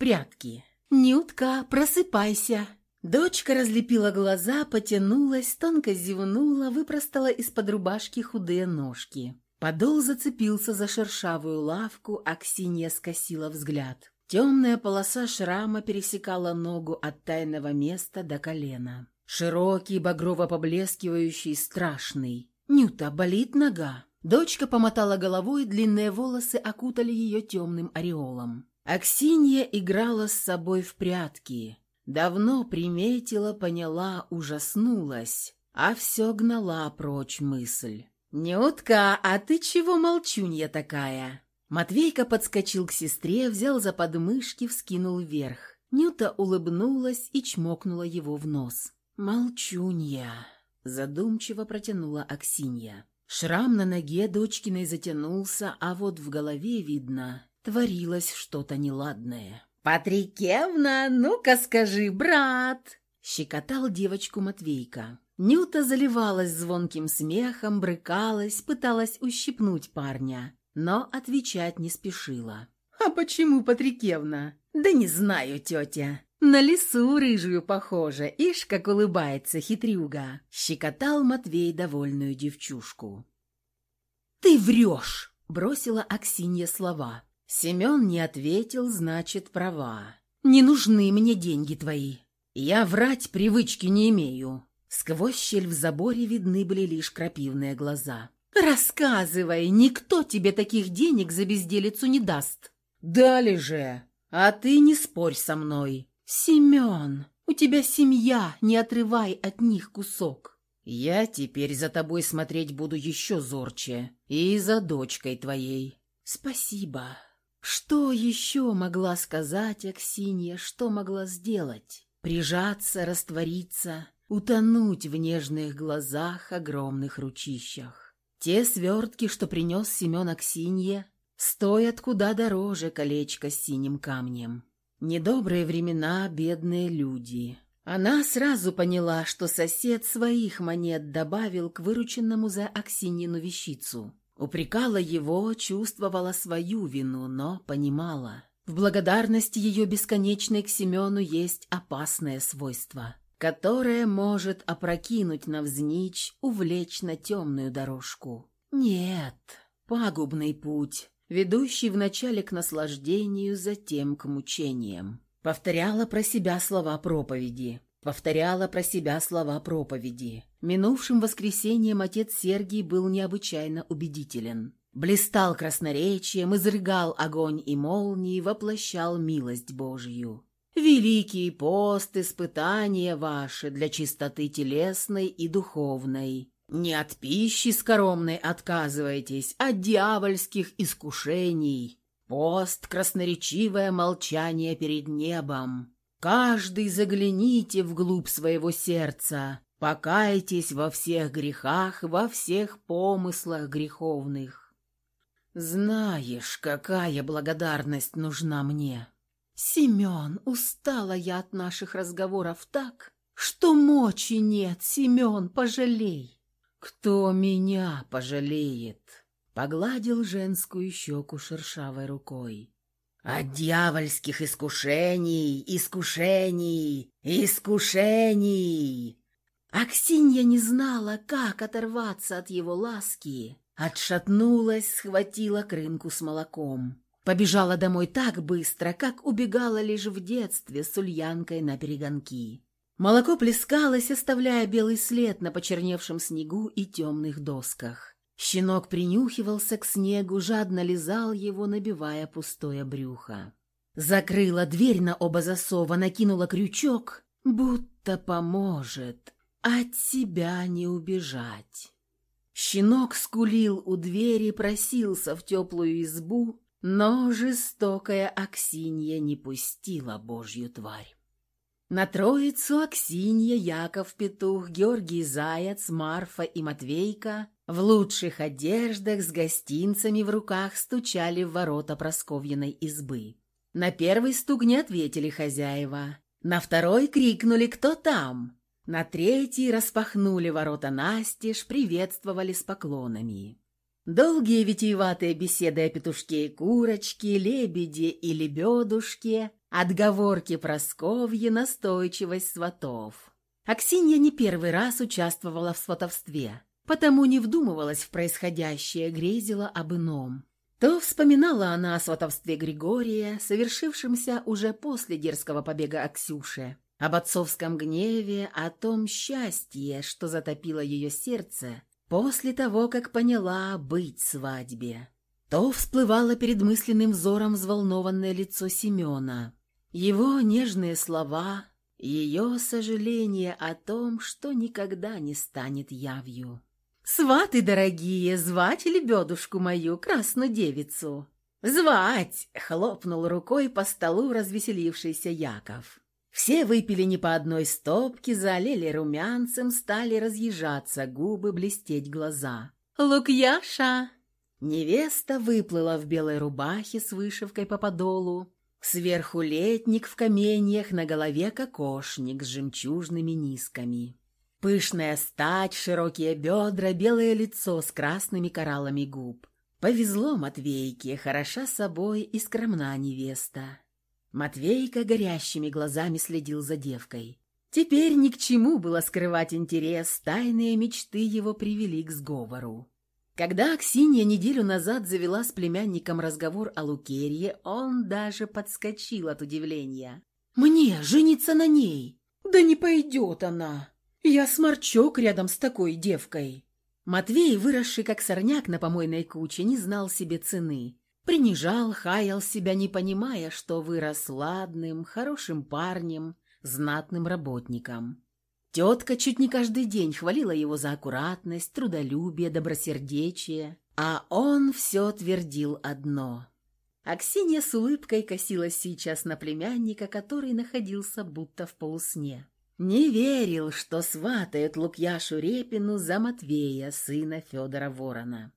прятки. «Нютка, просыпайся!» Дочка разлепила глаза, потянулась, тонко зевнула, выпростала из-под рубашки худые ножки. Подол зацепился за шершавую лавку, а Ксения скосила взгляд. Темная полоса шрама пересекала ногу от тайного места до колена. Широкий, багрово-поблескивающий, страшный. «Нюта, болит нога?» Дочка помотала головой, длинные волосы окутали ее темным ореолом. Аксинья играла с собой в прятки. Давно приметила, поняла, ужаснулась, а все гнала прочь мысль. «Нютка, а ты чего молчунья такая?» Матвейка подскочил к сестре, взял за подмышки, вскинул вверх. Нюта улыбнулась и чмокнула его в нос. «Молчунья», — задумчиво протянула Аксинья. Шрам на ноге дочкиной затянулся, а вот в голове, видно, творилось что-то неладное. «Патрикевна, ну-ка скажи, брат!» — щекотал девочку Матвейка. Нюта заливалась звонким смехом, брыкалась, пыталась ущипнуть парня, но отвечать не спешила. «А почему Патрикевна?» «Да не знаю, тетя. На лису рыжую похожа, ишь, как улыбается хитрюга!» Щекотал Матвей довольную девчушку. «Ты врешь!» — бросила Аксинья слова. Семен не ответил, значит, права. «Не нужны мне деньги твои. Я врать привычки не имею». Сквозь щель в заборе видны были лишь крапивные глаза. «Рассказывай, никто тебе таких денег за безделицу не даст». «Дали же! А ты не спорь со мной!» «Семен, у тебя семья, не отрывай от них кусок». «Я теперь за тобой смотреть буду еще зорче. И за дочкой твоей». «Спасибо». Что еще могла сказать Аксинья, что могла сделать? Прижаться, раствориться, утонуть в нежных глазах, огромных ручищах. Те свертки, что принес Семен Аксинье, стоят куда дороже колечко с синим камнем. Недобрые времена, бедные люди. Она сразу поняла, что сосед своих монет добавил к вырученному за Аксинину вещицу. Упрекала его, чувствовала свою вину, но понимала. В благодарности ее бесконечной к Семену есть опасное свойство, которое может опрокинуть навзничь, увлечь на темную дорожку. Нет, пагубный путь, ведущий вначале к наслаждению, затем к мучениям. Повторяла про себя слова проповеди. Повторяла про себя слова проповеди. Минувшим воскресеньем отец Сергий был необычайно убедителен. Блистал красноречием, изрыгал огонь и молнии, воплощал милость Божью. «Великий пост, испытания ваши для чистоты телесной и духовной, не от пищи скоромной отказывайтесь, от дьявольских искушений. Пост — красноречивое молчание перед небом. Каждый загляните вглубь своего сердца, покайтесь во всех грехах, во всех помыслах греховных. Знаешь, какая благодарность нужна мне. Семен, устала я от наших разговоров так, что мочи нет, Семен, пожалей. «Кто меня пожалеет?» Погладил женскую щеку шершавой рукой. «От дьявольских искушений, искушений, искушений!» Аксинья не знала, как оторваться от его ласки. Отшатнулась, схватила крынку с молоком. Побежала домой так быстро, как убегала лишь в детстве с ульянкой на перегонки. Молоко плескалось, оставляя белый след на почерневшем снегу и темных досках. Щенок принюхивался к снегу, жадно лизал его, набивая пустое брюхо. Закрыла дверь на оба засова, накинула крючок, будто поможет. От себя не убежать. Щенок скулил у двери, просился в теплую избу, но жестокая Аксинья не пустила божью тварь. На троицу Аксинья, Яков Петух, Георгий Заяц, Марфа и Матвейка в лучших одеждах с гостинцами в руках стучали в ворота Просковьиной избы. На первый стук не ответили хозяева. На второй крикнули «Кто там?». На третий распахнули ворота настежь, приветствовали с поклонами. Долгие витиеватые беседы о петушке и курочке, лебеде и лебедушке Отговорки Просковьи, настойчивость сватов. Аксинья не первый раз участвовала в сватовстве, потому не вдумывалась в происходящее, грезила об ином. То вспоминала она о сватовстве Григория, совершившемся уже после дерзкого побега Аксюши, об отцовском гневе, о том счастье, что затопило ее сердце после того, как поняла быть свадьбе. То всплывало перед мысленным взором взволнованное лицо Семена, его нежные слова, ее сожаление о том, что никогда не станет явью. «Сваты дорогие, звать лебедушку мою, красную девицу?» «Звать!» — хлопнул рукой по столу развеселившийся Яков. Все выпили не по одной стопке, залили румянцем, стали разъезжаться, губы блестеть глаза. «Лукьяша!» Невеста выплыла в белой рубахе с вышивкой по подолу, сверху летник в каменьях, на голове кокошник с жемчужными низками. Пышная стать, широкие бедра, белое лицо с красными кораллами губ. Повезло Матвейке, хороша собой и скромна невеста. Матвейка горящими глазами следил за девкой. Теперь ни к чему было скрывать интерес, тайные мечты его привели к сговору. Когда Аксинья неделю назад завела с племянником разговор о Лукерье, он даже подскочил от удивления. «Мне жениться на ней? Да не пойдет она!» Я сморчок рядом с такой девкой. Матвей, выросший как сорняк на помойной куче, не знал себе цены. Принижал, хаял себя, не понимая, что вырос ладным, хорошим парнем, знатным работником. Тетка чуть не каждый день хвалила его за аккуратность, трудолюбие, добросердечие, а он все твердил одно. Аксинья с улыбкой косилась сейчас на племянника, который находился будто в полусне. Не верил, что сватает Лукьяшу Репину за Матвея, сына Федора Ворона.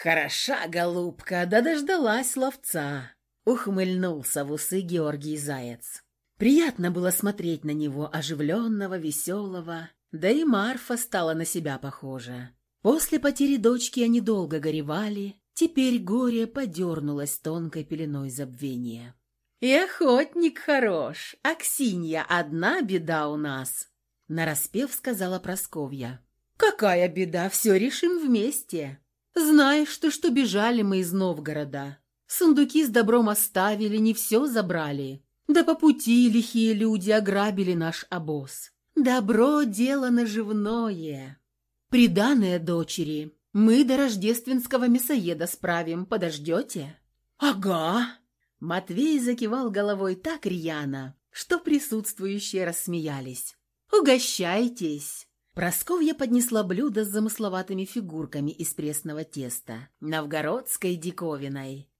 «Хороша, голубка, да дождалась ловца!» — ухмыльнулся в усы Георгий Заяц. Приятно было смотреть на него, оживленного, веселого, да и Марфа стала на себя похожа. После потери дочки они долго горевали, теперь горе подернулось тонкой пеленой забвения. «И охотник хорош. Аксинья, одна беда у нас», — нараспев сказала Просковья. «Какая беда, все решим вместе. Знаешь ты, что бежали мы из Новгорода. Сундуки с добром оставили, не все забрали. Да по пути лихие люди ограбили наш обоз. Добро — дело наживное. Приданное дочери. Мы до рождественского мясоеда справим, подождете?» «Ага», Матвей закивал головой так рьяно, что присутствующие рассмеялись. «Угощайтесь!» Просковья поднесла блюдо с замысловатыми фигурками из пресного теста, новгородской диковиной.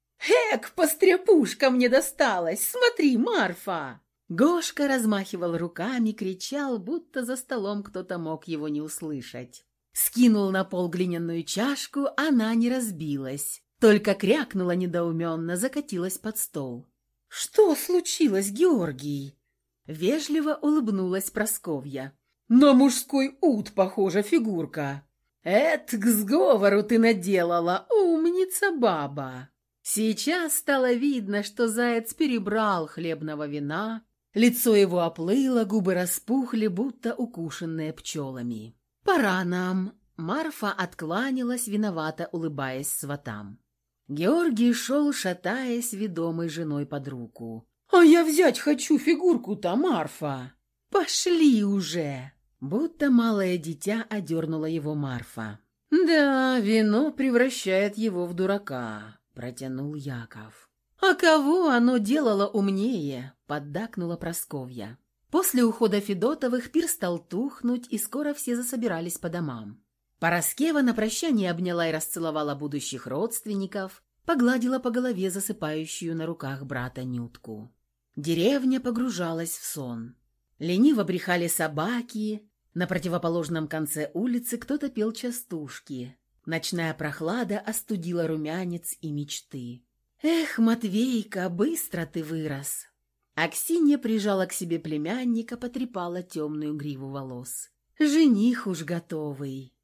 «Эк, постряпушка мне досталась! Смотри, Марфа!» Гошка размахивал руками, кричал, будто за столом кто-то мог его не услышать. Скинул на пол глиняную чашку, она не разбилась. Только крякнула недоуменно, закатилась под стол. «Что случилось, Георгий?» Вежливо улыбнулась Просковья. «На мужской ут похожа фигурка». «Эт, к сговору ты наделала, умница баба!» Сейчас стало видно, что заяц перебрал хлебного вина, лицо его оплыло, губы распухли, будто укушенные пчелами. «Пора нам!» Марфа откланялась, виновато улыбаясь сватам. Георгий шел, шатаясь, ведомой женой под руку. «А я взять хочу фигурку-то, Марфа!» «Пошли уже!» Будто малое дитя одернула его Марфа. «Да, вино превращает его в дурака», — протянул Яков. «А кого оно делало умнее?» — поддакнула Просковья. После ухода Федотовых пир стал тухнуть, и скоро все засобирались по домам. Пороскева на прощание обняла и расцеловала будущих родственников, погладила по голове засыпающую на руках брата Нютку. Деревня погружалась в сон. Лениво брехали собаки, на противоположном конце улицы кто-то пел частушки. Ночная прохлада остудила румянец и мечты. «Эх, Матвейка, быстро ты вырос!» Аксинья прижала к себе племянника, потрепала темную гриву волос. «Жених уж готовый!»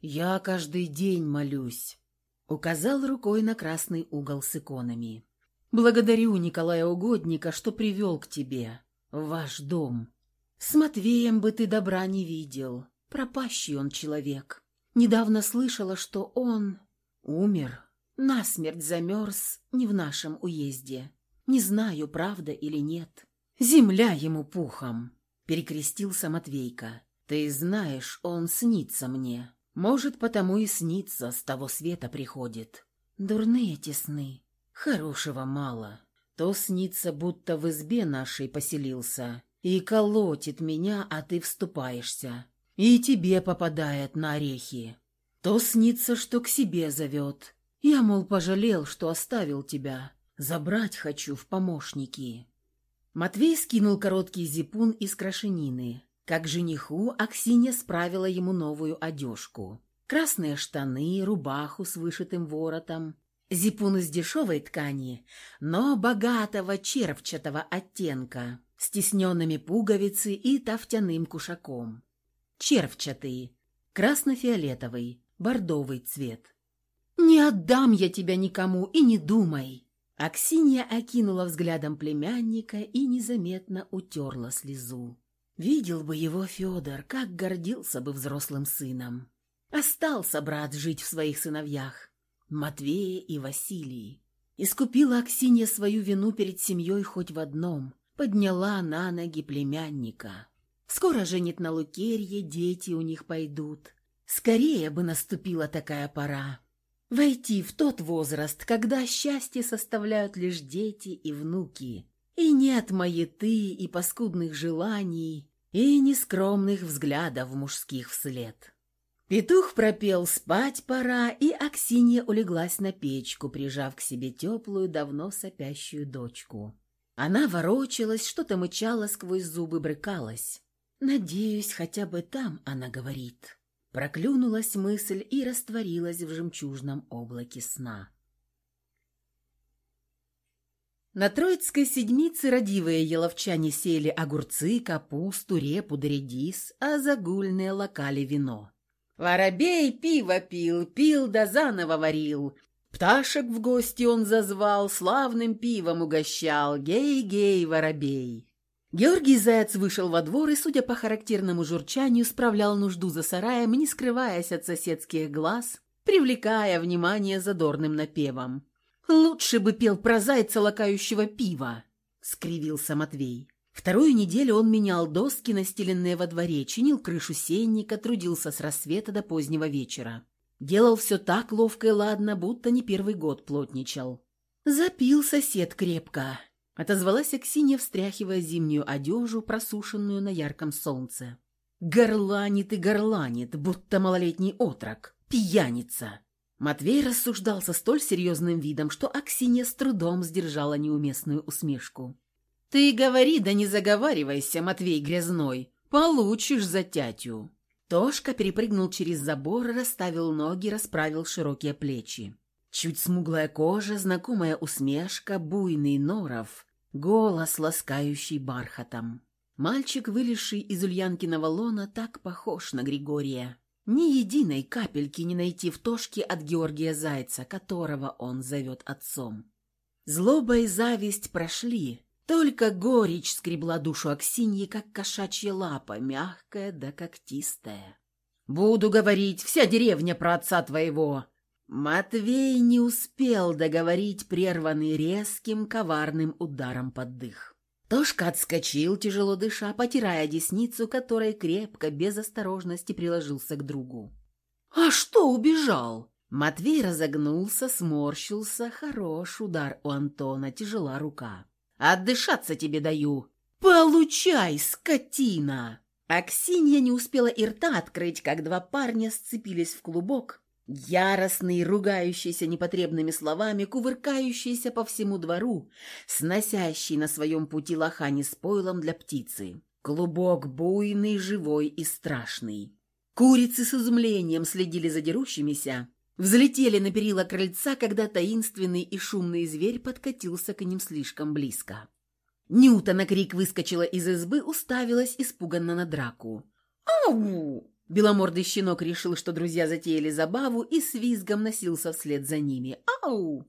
«Я каждый день молюсь», — указал рукой на красный угол с иконами. Благодарю Николая Угодника, что привел к тебе, в ваш дом. С Матвеем бы ты добра не видел. Пропащий он человек. Недавно слышала, что он умер. Насмерть замерз не в нашем уезде. Не знаю, правда или нет. Земля ему пухом, перекрестился Матвейка. Ты знаешь, он снится мне. Может, потому и снится, с того света приходит. Дурные эти сны. Хорошего мало. То снится, будто в избе нашей поселился, и колотит меня, а ты вступаешься. И тебе попадает на орехи. То снится, что к себе зовет. Я, мол, пожалел, что оставил тебя. Забрать хочу в помощники. Матвей скинул короткий зипун из крашенины. Как жениху, Аксинья справила ему новую одежку. Красные штаны, рубаху с вышитым воротом, Зипун из дешевой ткани, но богатого червчатого оттенка, с тисненными пуговицы и тафтяным кушаком. Червчатый, красно-фиолетовый, бордовый цвет. «Не отдам я тебя никому и не думай!» Аксинья окинула взглядом племянника и незаметно утерла слезу. Видел бы его Федор, как гордился бы взрослым сыном. Остался брат жить в своих сыновьях. Матвея и Василии. Искупила Аксинья свою вину перед семьей хоть в одном. Подняла на ноги племянника. Скоро женит на Лукерье, дети у них пойдут. Скорее бы наступила такая пора. Войти в тот возраст, когда счастье составляют лишь дети и внуки. И нет маяты и паскудных желаний, и нескромных взглядов мужских вслед. Петух пропел «Спать пора», и Аксинья улеглась на печку, прижав к себе теплую, давно сопящую дочку. Она ворочалась, что-то мычала сквозь зубы, брыкалась. «Надеюсь, хотя бы там она говорит». Проклюнулась мысль и растворилась в жемчужном облаке сна. На Троицкой седмице родивые еловчане сели огурцы, капусту, репу да редис, а загульные локали вино. Воробей пиво пил, пил да заново варил. Пташек в гости он зазвал, славным пивом угощал. Гей-гей, воробей. Георгий Заяц вышел во двор и, судя по характерному журчанию, справлял нужду за сараем, не скрываясь от соседских глаз, привлекая внимание задорным напевом. «Лучше бы пел про зайца, лакающего пива», — скривился Матвей. Вторую неделю он менял доски, настеленные во дворе, чинил крышу сенника, трудился с рассвета до позднего вечера. Делал все так ловко и ладно, будто не первый год плотничал. «Запил сосед крепко», — отозвалась Аксинья, встряхивая зимнюю одежу, просушенную на ярком солнце. «Горланит и горланит, будто малолетний отрок, пьяница». Матвей рассуждал со столь серьезным видом, что Аксинья с трудом сдержала неуместную усмешку. «Ты говори, да не заговаривайся, Матвей Грязной, получишь за тятю». Тошка перепрыгнул через забор, расставил ноги, расправил широкие плечи. Чуть смуглая кожа, знакомая усмешка, буйный норов, голос, ласкающий бархатом. Мальчик, вылезший из Ульянкиного лона, так похож на Григория. Ни единой капельки не найти в Тошке от Георгия Зайца, которого он зовет отцом. Злоба и зависть прошли, только горечь скребла душу Аксиньи, как кошачья лапа, мягкая да когтистая. «Буду говорить, вся деревня про отца твоего!» Матвей не успел договорить, прерванный резким, коварным ударом под дых. Тошка отскочил, тяжело дыша, потирая десницу, которой крепко, без осторожности приложился к другу. «А что убежал?» Матвей разогнулся, сморщился. Хорош удар у Антона, тяжела рука. Отдышаться тебе даю. Получай, скотина!» Аксинья не успела и рта открыть, как два парня сцепились в клубок, яростный, ругающийся непотребными словами, кувыркающийся по всему двору, сносящий на своем пути лохани с пойлом для птицы. Клубок буйный, живой и страшный. Курицы с изумлением следили за дерущимися, Взлетели на перила крыльца, когда таинственный и шумный зверь подкатился к ним слишком близко. Нюта на крик выскочила из избы, уставилась испуганно на драку. «Ау!» Беломордый щенок решил, что друзья затеяли забаву, и с визгом носился вслед за ними. «Ау!»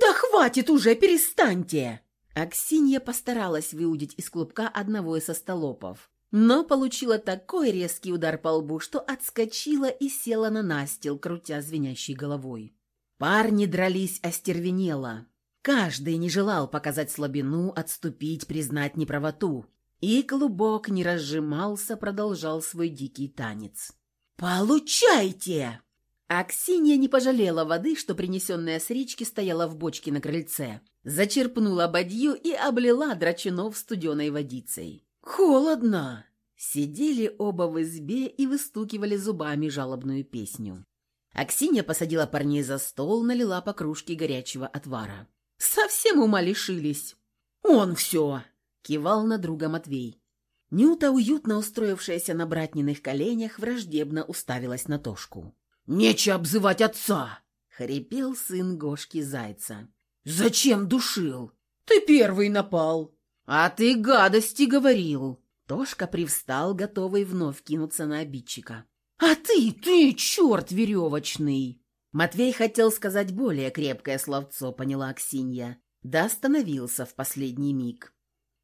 Да хватит уже, перестаньте!» Аксинья постаралась выудить из клубка одного из остолопов, но получила такой резкий удар по лбу, что отскочила и села на настил, крутя звенящей головой. Парни дрались остервенело. Каждый не желал показать слабину, отступить, признать неправоту. И клубок не разжимался, продолжал свой дикий танец. «Получайте!» Аксинья не пожалела воды, что принесенная с речки стояла в бочке на крыльце. Зачерпнула бадью и облила драчунов студеной водицей. «Холодно!» Сидели оба в избе и выстукивали зубами жалобную песню. Аксинья посадила парней за стол, налила по кружке горячего отвара. «Совсем ума лишились!» «Он все!» — кивал на друга Матвей. Нюта, уютно устроившаяся на братниных коленях, враждебно уставилась на Тошку. «Нече обзывать отца!» — хрипел сын Гошки Зайца. «Зачем душил? Ты первый напал!» «А ты гадости говорил!» Тошка привстал, готовый вновь кинуться на обидчика. «А ты, ты, черт веревочный!» Матвей хотел сказать более крепкое словцо, поняла Аксинья, да остановился в последний миг.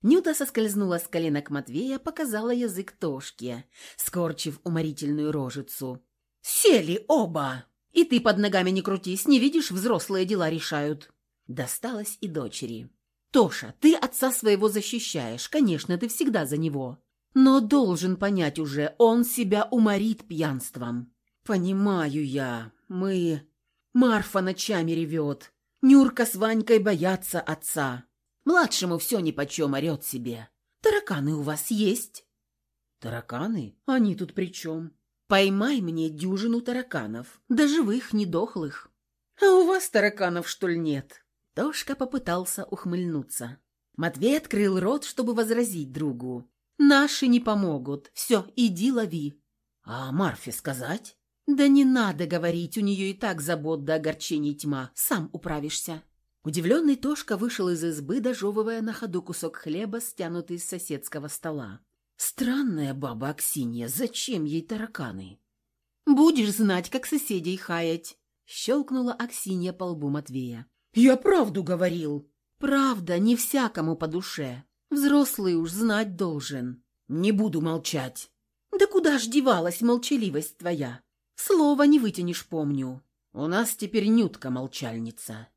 Нюта соскользнула с коленок Матвея, показала язык Тошке, скорчив уморительную рожицу. «Сели оба! И ты под ногами не крутись, не видишь, взрослые дела решают!» Досталось и дочери. «Тоша, ты отца своего защищаешь, конечно, ты всегда за него. Но должен понять уже, он себя уморит пьянством». «Понимаю я, мы... Марфа ночами ревет. Нюрка с Ванькой боятся отца. Младшему все нипочем орет себе. Тараканы у вас есть?» «Тараканы? Они тут при чем?» «Поймай мне дюжину тараканов, да живых, не дохлых». «А у вас тараканов, что ли, нет?» Тошка попытался ухмыльнуться. Матвей открыл рот, чтобы возразить другу. «Наши не помогут. Все, иди лови». «А Марфе сказать?» «Да не надо говорить, у нее и так забот до огорчений тьма. Сам управишься». Удивленный Тошка вышел из избы, дожевывая на ходу кусок хлеба, стянутый с соседского стола. «Странная баба Аксинья, зачем ей тараканы?» «Будешь знать, как соседей хаять», — щелкнула Аксинья по лбу Матвея. «Я правду говорил». «Правда не всякому по душе. Взрослый уж знать должен». «Не буду молчать». «Да куда ж девалась молчаливость твоя? Слова не вытянешь, помню. У нас теперь Нютка молчальница».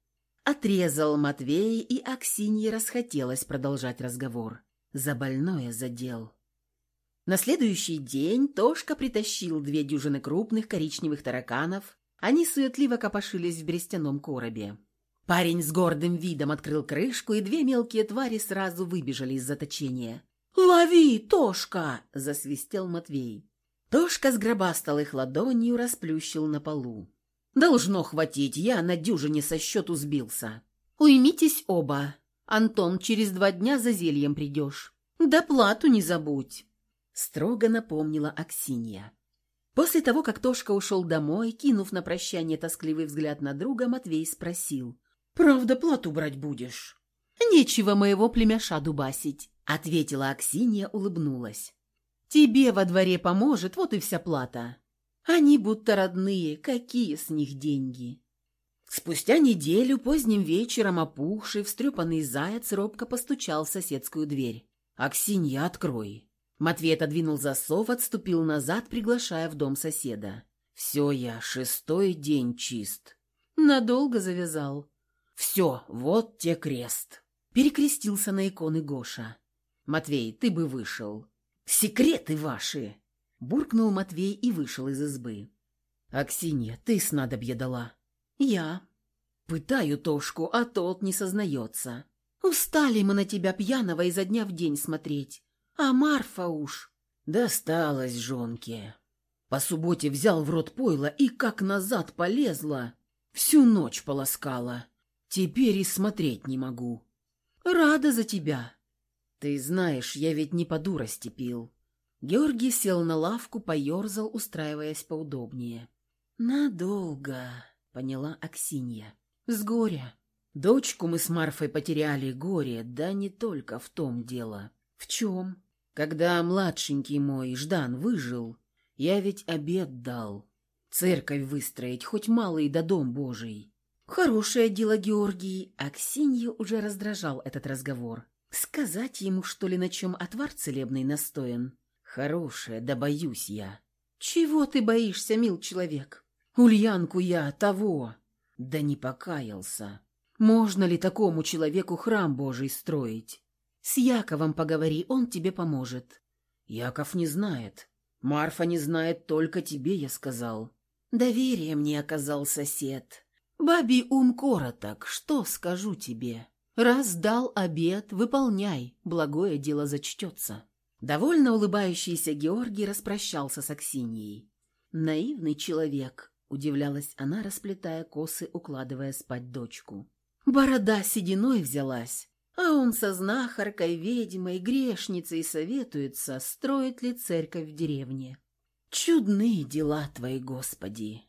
Отрезал Матвей, и Аксинье расхотелось продолжать разговор. За больное задел. На следующий день Тошка притащил две дюжины крупных коричневых тараканов. Они суетливо копошились в берестяном коробе. Парень с гордым видом открыл крышку, и две мелкие твари сразу выбежали из заточения. «Лови, Тошка!» – засвистел Матвей. Тошка сгробастал их ладонью, расплющил на полу. «Должно хватить, я на дюжине со счету сбился. Уймитесь оба. Антон, через два дня за зельем придешь. Да плату не забудь!» Строго напомнила Аксинья. После того, как Тошка ушел домой, кинув на прощание тоскливый взгляд на друга, Матвей спросил. «Правда, плату брать будешь?» «Нечего моего племяша дубасить», — ответила Аксинья, улыбнулась. Тебе во дворе поможет, вот и вся плата. Они будто родные, какие с них деньги?» Спустя неделю, поздним вечером, опухший, встрепанный заяц робко постучал в соседскую дверь. «Аксинья, открой!» Матвей отодвинул засов, отступил назад, приглашая в дом соседа. «Все я, шестой день чист». Надолго завязал. «Все, вот те крест». Перекрестился на иконы Гоша. «Матвей, ты бы вышел. «Секреты ваши!» — буркнул Матвей и вышел из избы. «Аксинья, ты снадобье дала?» «Я». «Пытаю Тошку, а тот не сознается. Устали мы на тебя пьяного изо дня в день смотреть. А Марфа уж...» «Досталось жонке. По субботе взял в рот пойло и как назад полезла. Всю ночь полоскала. Теперь и смотреть не могу». «Рада за тебя», «Ты знаешь, я ведь не по дурости пил». Георгий сел на лавку, поерзал, устраиваясь поудобнее. «Надолго», — поняла Аксинья. «С горя. Дочку мы с Марфой потеряли, горе, да не только в том дело. В чем? Когда младшенький мой, Ждан, выжил, я ведь обед дал. Церковь выстроить, хоть малый да дом божий. Хорошее дело, Георгий. Аксинью уже раздражал этот разговор. Сказать ему, что ли, на чем отвар целебный настоен? Хорошее, да боюсь я. Чего ты боишься, мил человек? Ульянку я того. Да не покаялся. Можно ли такому человеку храм Божий строить? С Яковом поговори, он тебе поможет. Яков не знает. Марфа не знает, только тебе я сказал. Доверие мне оказал сосед. Бабий ум короток, что скажу тебе? Раз дал обед, выполняй, благое дело зачтется. Довольно улыбающийся Георгий распрощался с Аксиньей. Наивный человек, удивлялась она, расплетая косы, укладывая спать дочку. Борода сединой взялась, а он со знахаркой, ведьмой, грешницей советуется, строит ли церковь в деревне. Чудные дела твои, Господи!